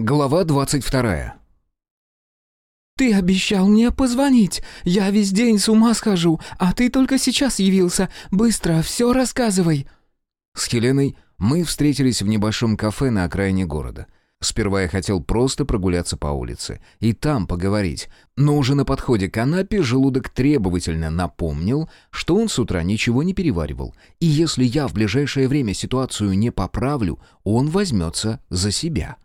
Глава двадцать вторая. «Ты обещал мне позвонить. Я весь день с ума схожу, а ты только сейчас явился. Быстро все рассказывай». С Хеленой мы встретились в небольшом кафе на окраине города. Сперва я хотел просто прогуляться по улице и там поговорить, но уже на подходе к канапе желудок требовательно напомнил, что он с утра ничего не переваривал, и если я в ближайшее время ситуацию не поправлю, он возьмется за себя.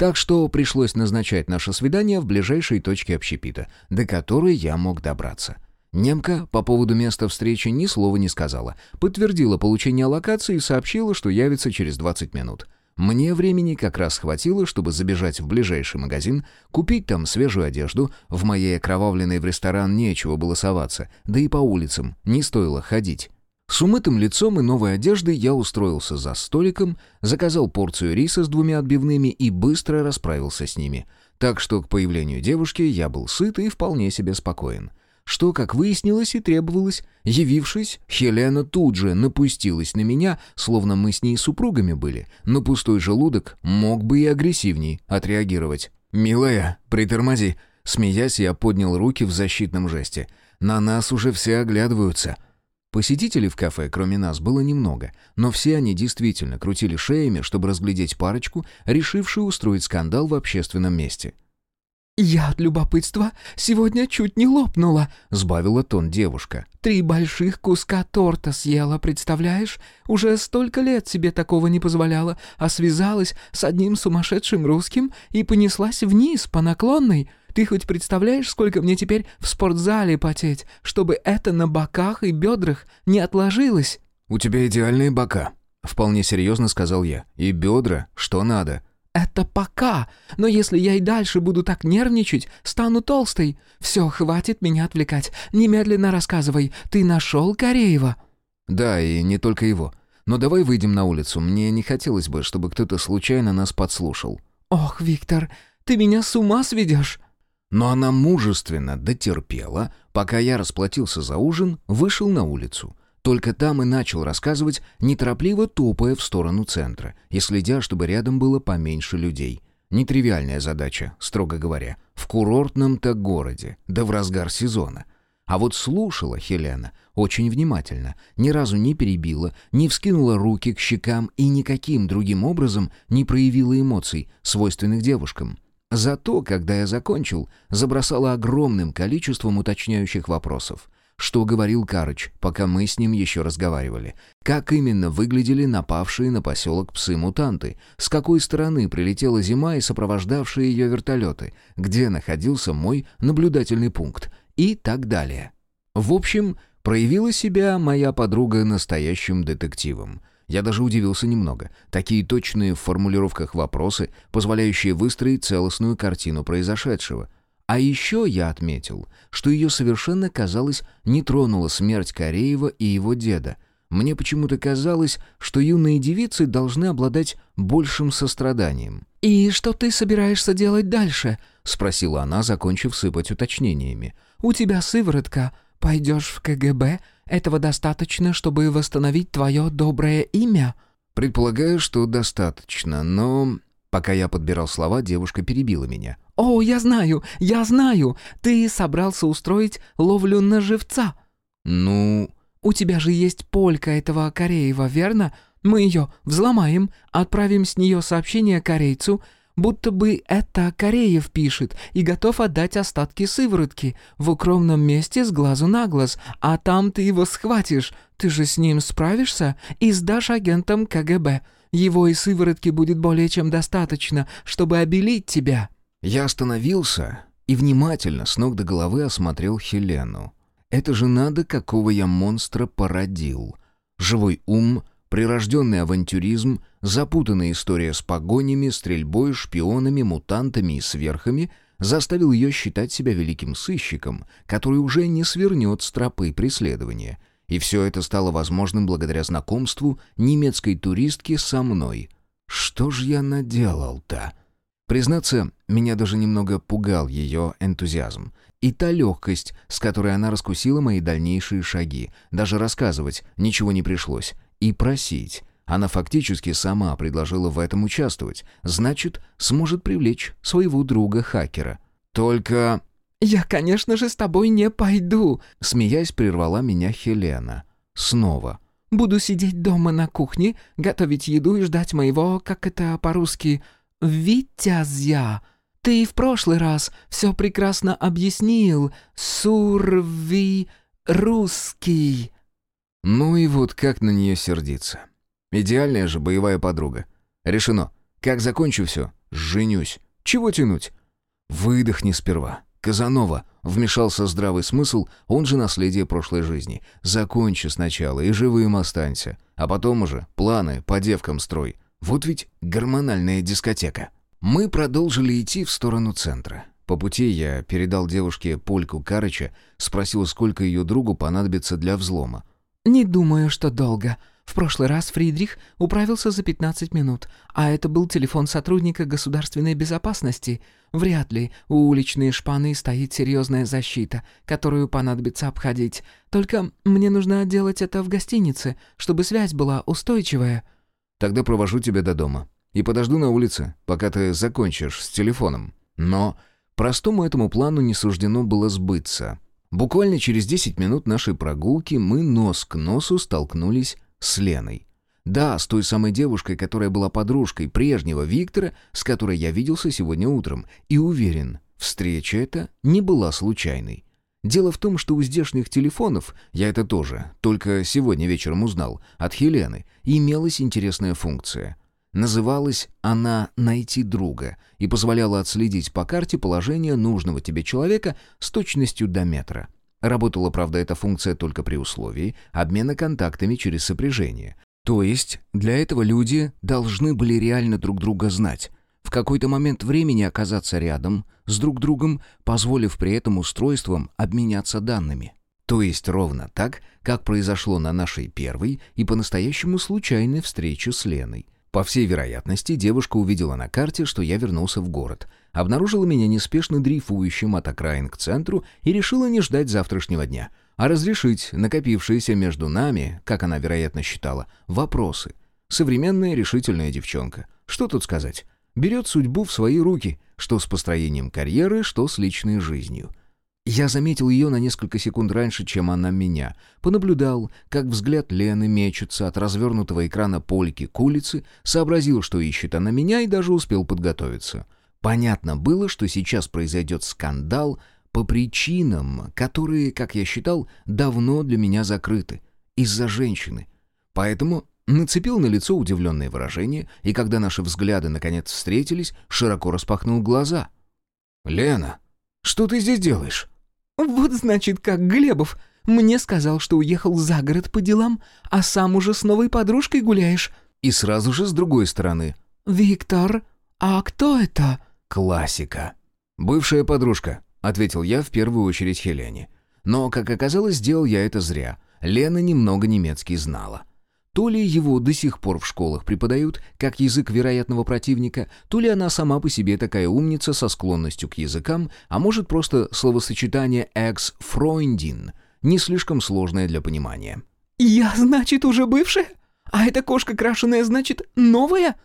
Так что пришлось назначать наше свидание в ближайшей точке общепита, до которой я мог добраться. Немка по поводу места встречи ни слова не сказала, подтвердила получение локации и сообщила, что явится через 20 минут. Мне времени как раз хватило, чтобы забежать в ближайший магазин, купить там свежую одежду, в моей окровавленной в ресторан нечего было соваться, да и по улицам не стоило ходить. С умытым лицом и новой одеждой я устроился за столиком, заказал порцию риса с двумя отбивными и быстро расправился с ними. Так что к появлению девушки я был сыт и вполне себе спокоен что, как выяснилось и требовалось, явившись, Хелена тут же напустилась на меня, словно мы с ней супругами были. На пустой желудок мог бы и агрессивней отреагировать. «Милая, притормози!» Смеясь, я поднял руки в защитном жесте. «На нас уже все оглядываются». Посетителей в кафе, кроме нас, было немного, но все они действительно крутили шеями, чтобы разглядеть парочку, решившую устроить скандал в общественном месте. «Я от любопытства сегодня чуть не лопнула», — сбавила тон девушка. «Три больших куска торта съела, представляешь? Уже столько лет себе такого не позволяла, а связалась с одним сумасшедшим русским и понеслась вниз по наклонной. Ты хоть представляешь, сколько мне теперь в спортзале потеть, чтобы это на боках и бедрах не отложилось?» «У тебя идеальные бока», — вполне серьезно сказал я. «И бедра, что надо». «Это пока, но если я и дальше буду так нервничать, стану толстой. Все, хватит меня отвлекать. Немедленно рассказывай, ты нашел Кореева?» «Да, и не только его. Но давай выйдем на улицу, мне не хотелось бы, чтобы кто-то случайно нас подслушал». «Ох, Виктор, ты меня с ума сведешь!» Но она мужественно дотерпела, пока я расплатился за ужин, вышел на улицу. Только там и начал рассказывать, неторопливо топая в сторону центра и следя, чтобы рядом было поменьше людей. Нетривиальная задача, строго говоря, в курортном-то городе, да в разгар сезона. А вот слушала Хелена очень внимательно, ни разу не перебила, не вскинула руки к щекам и никаким другим образом не проявила эмоций, свойственных девушкам. Зато, когда я закончил, забросала огромным количеством уточняющих вопросов — что говорил Карыч, пока мы с ним еще разговаривали. Как именно выглядели напавшие на поселок псы-мутанты, с какой стороны прилетела зима и сопровождавшие ее вертолеты, где находился мой наблюдательный пункт и так далее. В общем, проявила себя моя подруга настоящим детективом. Я даже удивился немного. Такие точные в формулировках вопросы, позволяющие выстроить целостную картину произошедшего — а еще я отметил, что ее совершенно, казалось, не тронула смерть Кореева и его деда. Мне почему-то казалось, что юные девицы должны обладать большим состраданием. «И что ты собираешься делать дальше?» — спросила она, закончив сыпать уточнениями. «У тебя сыворотка. Пойдешь в КГБ? Этого достаточно, чтобы восстановить твое доброе имя?» «Предполагаю, что достаточно, но...» Пока я подбирал слова, девушка перебила меня. «О, я знаю, я знаю! Ты собрался устроить ловлю на живца!» «Ну...» «У тебя же есть полька этого Кореева, верно? Мы ее взломаем, отправим с нее сообщение корейцу, будто бы это Кореев пишет и готов отдать остатки сыворотки в укромном месте с глазу на глаз, а там ты его схватишь. Ты же с ним справишься и сдашь агентам КГБ. Его и сыворотки будет более чем достаточно, чтобы обелить тебя». Я остановился и внимательно с ног до головы осмотрел Хелену. Это же надо, какого я монстра породил. Живой ум, прирожденный авантюризм, запутанная история с погонями, стрельбой, шпионами, мутантами и сверхами заставил ее считать себя великим сыщиком, который уже не свернет с тропы преследования. И все это стало возможным благодаря знакомству немецкой туристки со мной. Что ж я наделал-то? Признаться, меня даже немного пугал ее энтузиазм. И та легкость, с которой она раскусила мои дальнейшие шаги. Даже рассказывать ничего не пришлось. И просить. Она фактически сама предложила в этом участвовать. Значит, сможет привлечь своего друга-хакера. Только... «Я, конечно же, с тобой не пойду», — смеясь прервала меня Хелена. Снова. «Буду сидеть дома на кухне, готовить еду и ждать моего, как это по-русски, «Витязя, ты в прошлый раз все прекрасно объяснил, сурви русский». Ну и вот как на нее сердиться. Идеальная же боевая подруга. Решено. Как закончу все, женюсь. Чего тянуть? Выдохни сперва. Казанова. Вмешался здравый смысл, он же наследие прошлой жизни. Закончи сначала и живым останься. А потом уже планы по девкам строй. Вот ведь гормональная дискотека. Мы продолжили идти в сторону центра. По пути я передал девушке Польку Карыча, спросил, сколько ее другу понадобится для взлома. «Не думаю, что долго. В прошлый раз Фридрих управился за 15 минут, а это был телефон сотрудника государственной безопасности. Вряд ли у уличной шпаны стоит серьезная защита, которую понадобится обходить. Только мне нужно делать это в гостинице, чтобы связь была устойчивая». Тогда провожу тебя до дома. И подожду на улице, пока ты закончишь с телефоном. Но простому этому плану не суждено было сбыться. Буквально через 10 минут нашей прогулки мы нос к носу столкнулись с Леной. Да, с той самой девушкой, которая была подружкой прежнего Виктора, с которой я виделся сегодня утром. И уверен, встреча эта не была случайной. Дело в том, что у здешних телефонов, я это тоже, только сегодня вечером узнал, от Хелены, имелась интересная функция. Называлась она «Найти друга» и позволяла отследить по карте положение нужного тебе человека с точностью до метра. Работала, правда, эта функция только при условии обмена контактами через сопряжение. То есть для этого люди должны были реально друг друга знать, в какой-то момент времени оказаться рядом с друг другом, позволив при этом устройствам обменяться данными. То есть ровно так, как произошло на нашей первой и по-настоящему случайной встрече с Леной. По всей вероятности, девушка увидела на карте, что я вернулся в город, обнаружила меня неспешно дрейфующим от окраин к центру и решила не ждать завтрашнего дня, а разрешить накопившиеся между нами, как она вероятно считала, вопросы. Современная решительная девчонка. Что тут сказать? берет судьбу в свои руки, что с построением карьеры, что с личной жизнью. Я заметил ее на несколько секунд раньше, чем она меня. Понаблюдал, как взгляд Лены мечется от развернутого экрана польки к улице, сообразил, что ищет она меня, и даже успел подготовиться. Понятно было, что сейчас произойдет скандал по причинам, которые, как я считал, давно для меня закрыты. Из-за женщины. Поэтому Нацепил на лицо удивленное выражение, и когда наши взгляды наконец встретились, широко распахнул глаза. «Лена, что ты здесь делаешь?» «Вот значит, как Глебов. Мне сказал, что уехал за город по делам, а сам уже с новой подружкой гуляешь». И сразу же с другой стороны. «Виктор, а кто это?» «Классика». «Бывшая подружка», — ответил я в первую очередь Хелене. Но, как оказалось, сделал я это зря. Лена немного немецкий знала. То ли его до сих пор в школах преподают, как язык вероятного противника, то ли она сама по себе такая умница со склонностью к языкам, а может просто словосочетание «экс-фройндин» не слишком сложное для понимания. «Я, значит, уже бывшая? А эта кошка крашеная, значит, новая?»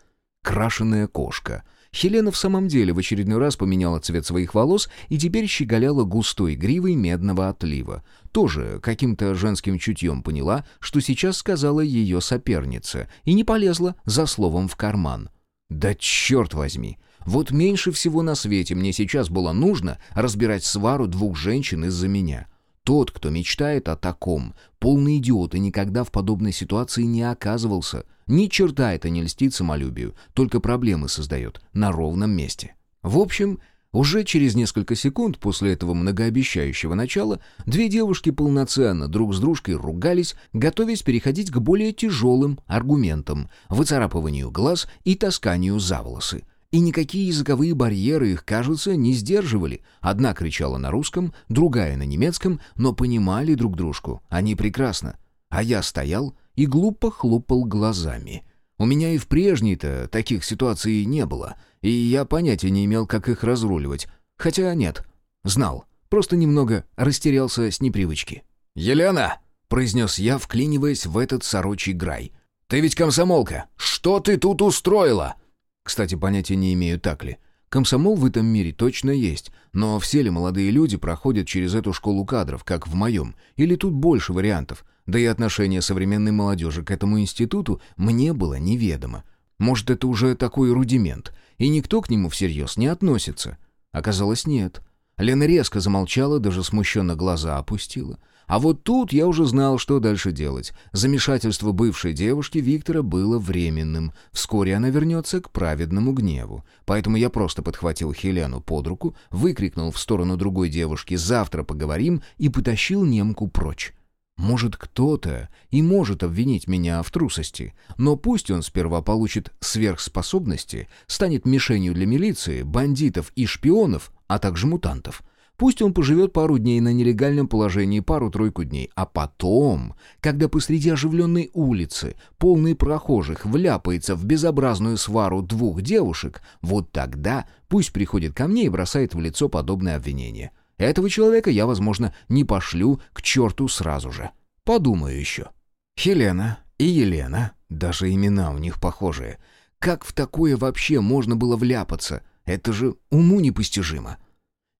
«Крашеная кошка», Хелена в самом деле в очередной раз поменяла цвет своих волос и теперь щеголяла густой гривой медного отлива. Тоже каким-то женским чутьем поняла, что сейчас сказала ее соперница, и не полезла за словом в карман. «Да черт возьми! Вот меньше всего на свете мне сейчас было нужно разбирать свару двух женщин из-за меня». Тот, кто мечтает о таком, полный идиот и никогда в подобной ситуации не оказывался. Ни черта это не льстит самолюбию, только проблемы создает на ровном месте. В общем, уже через несколько секунд после этого многообещающего начала две девушки полноценно друг с дружкой ругались, готовясь переходить к более тяжелым аргументам, выцарапыванию глаз и тасканию за волосы. И никакие языковые барьеры их, кажется, не сдерживали. Одна кричала на русском, другая на немецком, но понимали друг дружку. Они прекрасно. А я стоял и глупо хлопал глазами. У меня и в прежней-то таких ситуаций не было, и я понятия не имел, как их разруливать. Хотя нет, знал, просто немного растерялся с непривычки. «Елена!» — произнес я, вклиниваясь в этот сорочий грай. «Ты ведь комсомолка! Что ты тут устроила?» Кстати, понятия не имею, так ли. Комсомол в этом мире точно есть, но все ли молодые люди проходят через эту школу кадров, как в моем? Или тут больше вариантов? Да и отношение современной молодежи к этому институту мне было неведомо. Может, это уже такой рудимент, и никто к нему всерьез не относится? Оказалось, нет. Лена резко замолчала, даже смущенно глаза опустила. А вот тут я уже знал, что дальше делать. Замешательство бывшей девушки Виктора было временным. Вскоре она вернется к праведному гневу. Поэтому я просто подхватил Хелену под руку, выкрикнул в сторону другой девушки «Завтра поговорим» и потащил немку прочь. Может, кто-то и может обвинить меня в трусости, но пусть он сперва получит сверхспособности, станет мишенью для милиции, бандитов и шпионов, а также мутантов — Пусть он поживет пару дней на нелегальном положении, пару-тройку дней, а потом, когда посреди оживленной улицы, полной прохожих, вляпается в безобразную свару двух девушек, вот тогда пусть приходит ко мне и бросает в лицо подобное обвинение. Этого человека я, возможно, не пошлю к черту сразу же. Подумаю еще. Хелена и Елена, даже имена у них похожие. Как в такое вообще можно было вляпаться? Это же уму непостижимо.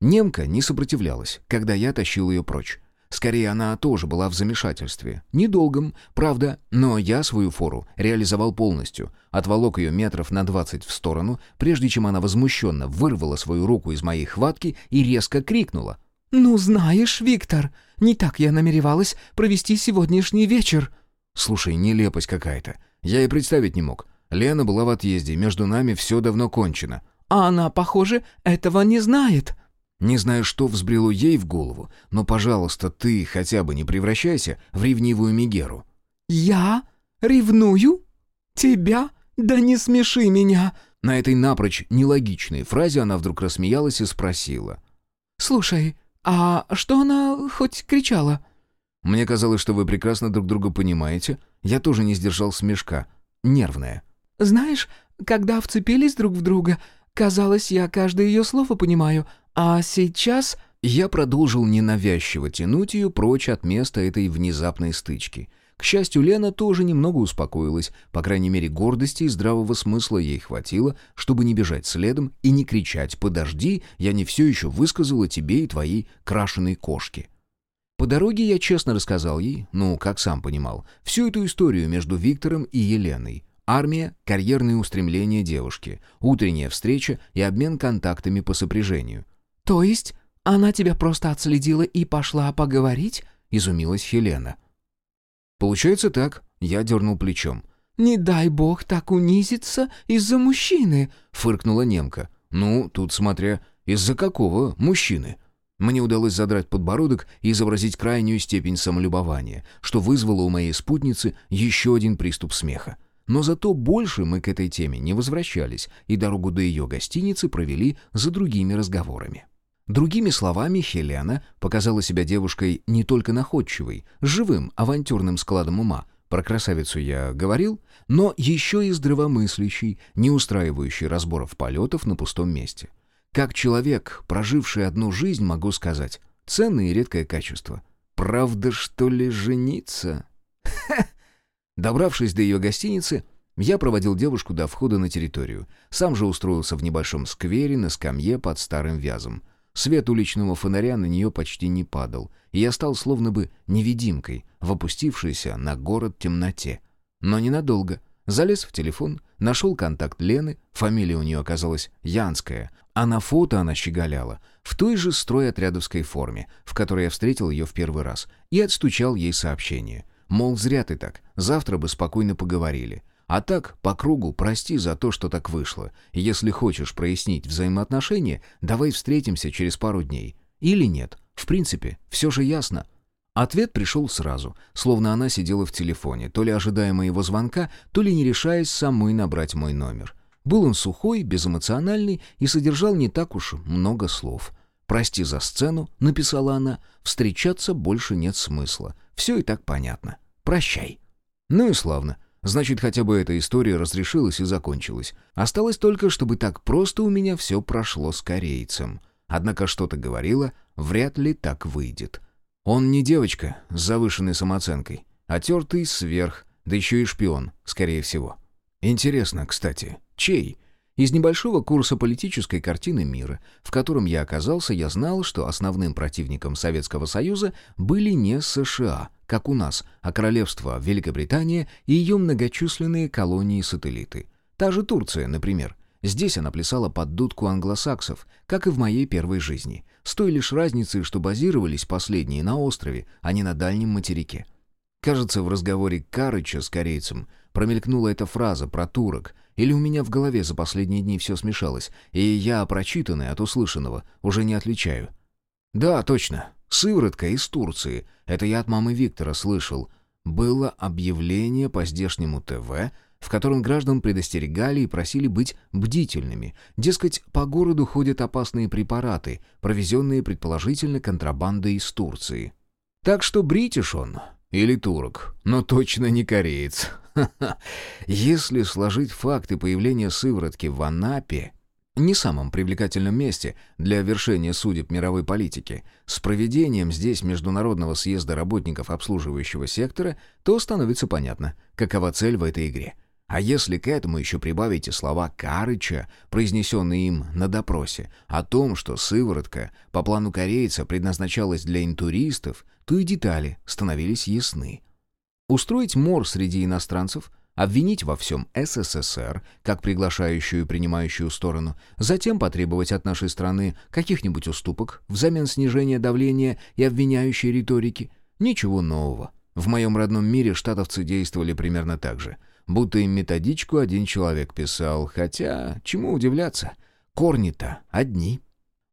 Немка не сопротивлялась, когда я тащил ее прочь. Скорее, она тоже была в замешательстве. Недолгом, правда, но я свою фору реализовал полностью. Отволок ее метров на двадцать в сторону, прежде чем она возмущенно вырвала свою руку из моей хватки и резко крикнула. «Ну, знаешь, Виктор, не так я намеревалась провести сегодняшний вечер». «Слушай, нелепость какая-то. Я и представить не мог. Лена была в отъезде, между нами все давно кончено». «А она, похоже, этого не знает». Не знаю, что взбрело ей в голову, но, пожалуйста, ты хотя бы не превращайся в ревнивую Мегеру». «Я? Ревную? Тебя? Да не смеши меня!» На этой напрочь нелогичной фразе она вдруг рассмеялась и спросила. «Слушай, а что она хоть кричала?» «Мне казалось, что вы прекрасно друг друга понимаете. Я тоже не сдержал смешка. Нервная». «Знаешь, когда вцепились друг в друга, казалось, я каждое ее слово понимаю, а сейчас я продолжил ненавязчиво тянуть ее прочь от места этой внезапной стычки. К счастью, Лена тоже немного успокоилась, по крайней мере, гордости и здравого смысла ей хватило, чтобы не бежать следом и не кричать «Подожди, я не все еще высказала тебе и твоей крашеной кошке». По дороге я честно рассказал ей, ну, как сам понимал, всю эту историю между Виктором и Еленой. Армия, карьерные устремления девушки, утренняя встреча и обмен контактами по сопряжению. «То есть она тебя просто отследила и пошла поговорить?» — изумилась Хелена. «Получается так», — я дернул плечом. «Не дай бог так унизиться из-за мужчины», — фыркнула немка. «Ну, тут смотря, из-за какого мужчины?» Мне удалось задрать подбородок и изобразить крайнюю степень самолюбования, что вызвало у моей спутницы еще один приступ смеха. Но зато больше мы к этой теме не возвращались, и дорогу до ее гостиницы провели за другими разговорами. Другими словами, Хелена показала себя девушкой не только находчивой, живым, авантюрным складом ума, про красавицу я говорил, но еще и здравомыслящей, не устраивающей разборов полетов на пустом месте. Как человек, проживший одну жизнь, могу сказать, ценное и редкое качество. Правда, что ли, жениться? Добравшись до ее гостиницы, я проводил девушку до входа на территорию. Сам же устроился в небольшом сквере на скамье под старым вязом. Свет уличного фонаря на нее почти не падал, и я стал словно бы невидимкой, в на город темноте. Но ненадолго. Залез в телефон, нашел контакт Лены, фамилия у нее оказалась Янская, а на фото она щеголяла, в той же стройотрядовской форме, в которой я встретил ее в первый раз, и отстучал ей сообщение. Мол, зря ты так, завтра бы спокойно поговорили. А так, по кругу, прости за то, что так вышло. Если хочешь прояснить взаимоотношения, давай встретимся через пару дней. Или нет. В принципе, все же ясно. Ответ пришел сразу, словно она сидела в телефоне, то ли ожидая моего звонка, то ли не решаясь самой набрать мой номер. Был он сухой, безэмоциональный и содержал не так уж много слов. «Прости за сцену», — написала она, — «встречаться больше нет смысла. Все и так понятно. Прощай». Ну и славно. Значит, хотя бы эта история разрешилась и закончилась. Осталось только, чтобы так просто у меня все прошло с корейцем. Однако что-то говорило, вряд ли так выйдет. Он не девочка с завышенной самооценкой, а тертый сверх Да еще и шпион, скорее всего. Интересно, кстати, чей? Из небольшого курса политической картины мира, в котором я оказался, я знал, что основным противником Советского Союза были не США, как у нас, а королевство Великобритания и ее многочисленные колонии-сателлиты. Та же Турция, например. Здесь она плясала под дудку англосаксов, как и в моей первой жизни, с той лишь разницей, что базировались последние на острове, а не на дальнем материке. Кажется, в разговоре Карыча с корейцем промелькнула эта фраза про турок — или у меня в голове за последние дни все смешалось, и я прочитанное от услышанного уже не отличаю. Да, точно. Сыворотка из Турции. Это я от мамы Виктора слышал. Было объявление по здешнему ТВ, в котором граждан предостерегали и просили быть бдительными. Дескать, по городу ходят опасные препараты, провезенные предположительно контрабандой из Турции. Так что бритиш он, или турок, но точно не кореец. Если сложить факты появления сыворотки в Анапе, не самом привлекательном месте для вершения судеб мировой политики, с проведением здесь Международного съезда работников обслуживающего сектора, то становится понятно, какова цель в этой игре. А если к этому еще прибавите слова Карыча, произнесенные им на допросе, о том, что сыворотка по плану корейца предназначалась для интуристов, то и детали становились ясны. Устроить мор среди иностранцев, обвинить во всем СССР, как приглашающую и принимающую сторону, затем потребовать от нашей страны каких-нибудь уступок взамен снижения давления и обвиняющей риторики. Ничего нового. В моем родном мире штатовцы действовали примерно так же. Будто им методичку один человек писал, хотя, чему удивляться, корни-то одни.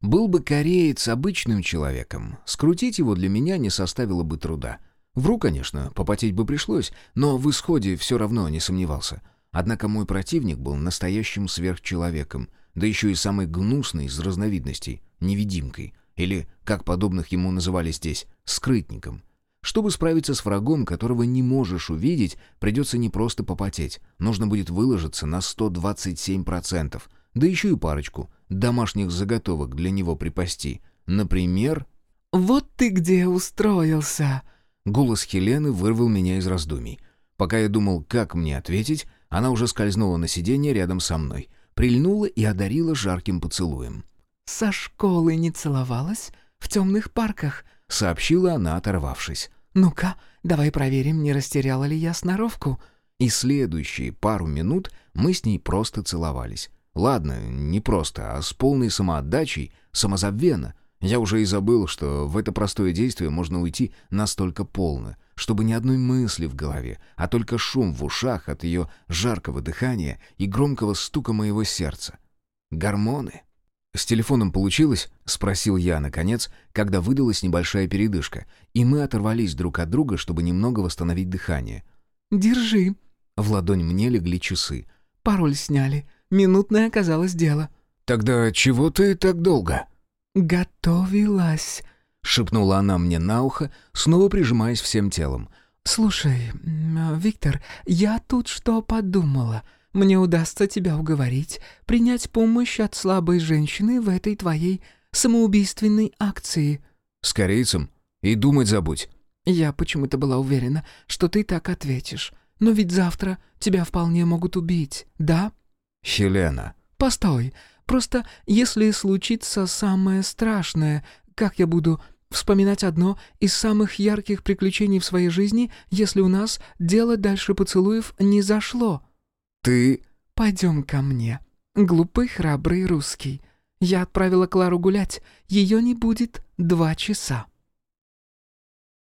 Был бы кореец обычным человеком, скрутить его для меня не составило бы труда — Вру, конечно, попотеть бы пришлось, но в исходе все равно не сомневался. Однако мой противник был настоящим сверхчеловеком, да еще и самый гнусный из разновидностей — невидимкой, или, как подобных ему называли здесь, скрытником. Чтобы справиться с врагом, которого не можешь увидеть, придется не просто попотеть, нужно будет выложиться на 127%, да еще и парочку домашних заготовок для него припасти. Например... «Вот ты где устроился!» Голос Хелены вырвал меня из раздумий. Пока я думал, как мне ответить, она уже скользнула на сиденье рядом со мной, прильнула и одарила жарким поцелуем. «Со школы не целовалась? В темных парках?» — сообщила она, оторвавшись. «Ну-ка, давай проверим, не растеряла ли я сноровку». И следующие пару минут мы с ней просто целовались. Ладно, не просто, а с полной самоотдачей, самозабвенно — я уже и забыл, что в это простое действие можно уйти настолько полно, чтобы ни одной мысли в голове, а только шум в ушах от ее жаркого дыхания и громкого стука моего сердца. Гормоны. «С телефоном получилось?» — спросил я, наконец, когда выдалась небольшая передышка, и мы оторвались друг от друга, чтобы немного восстановить дыхание. «Держи». В ладонь мне легли часы. «Пароль сняли. Минутное оказалось дело». «Тогда чего ты так долго?» «Готовилась», — шепнула она мне на ухо, снова прижимаясь всем телом. «Слушай, Виктор, я тут что подумала. Мне удастся тебя уговорить, принять помощь от слабой женщины в этой твоей самоубийственной акции». «С корейцем? И думать забудь». «Я почему-то была уверена, что ты так ответишь. Но ведь завтра тебя вполне могут убить, да?» «Хелена». «Постой, Просто если случится самое страшное, как я буду вспоминать одно из самых ярких приключений в своей жизни, если у нас дело дальше поцелуев не зашло? Ты... Пойдем ко мне, глупый храбрый русский. Я отправила Клару гулять, ее не будет два часа.